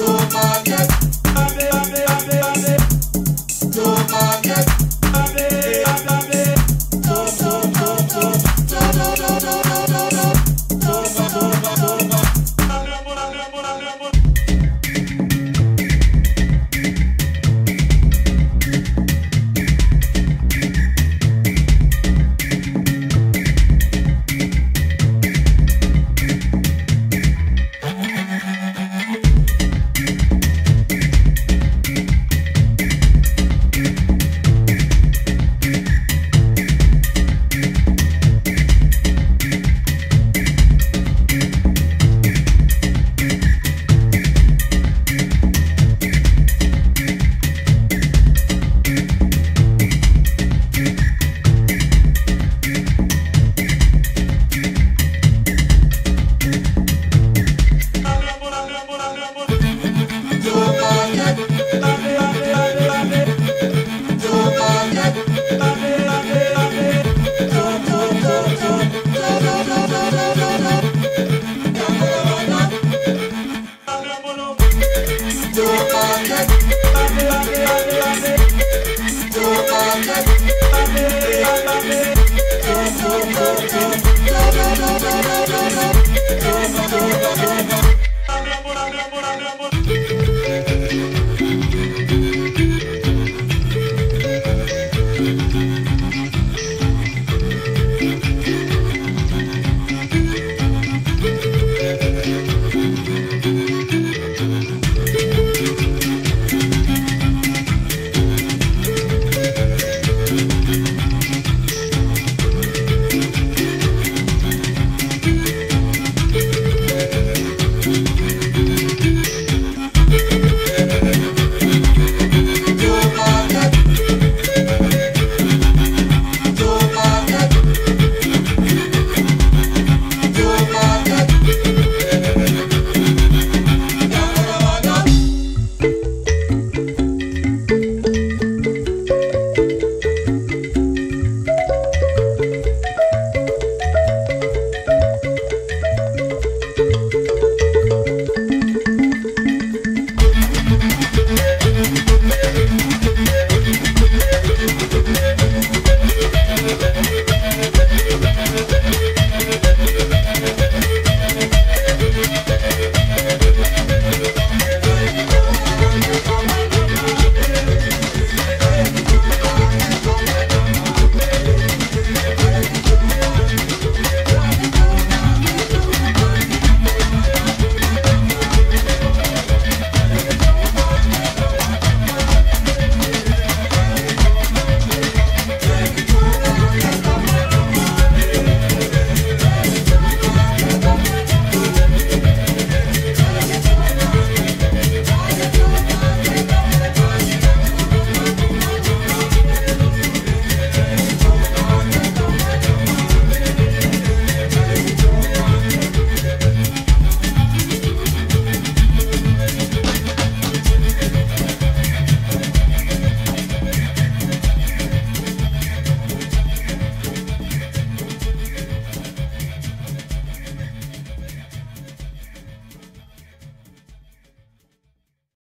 over. do it all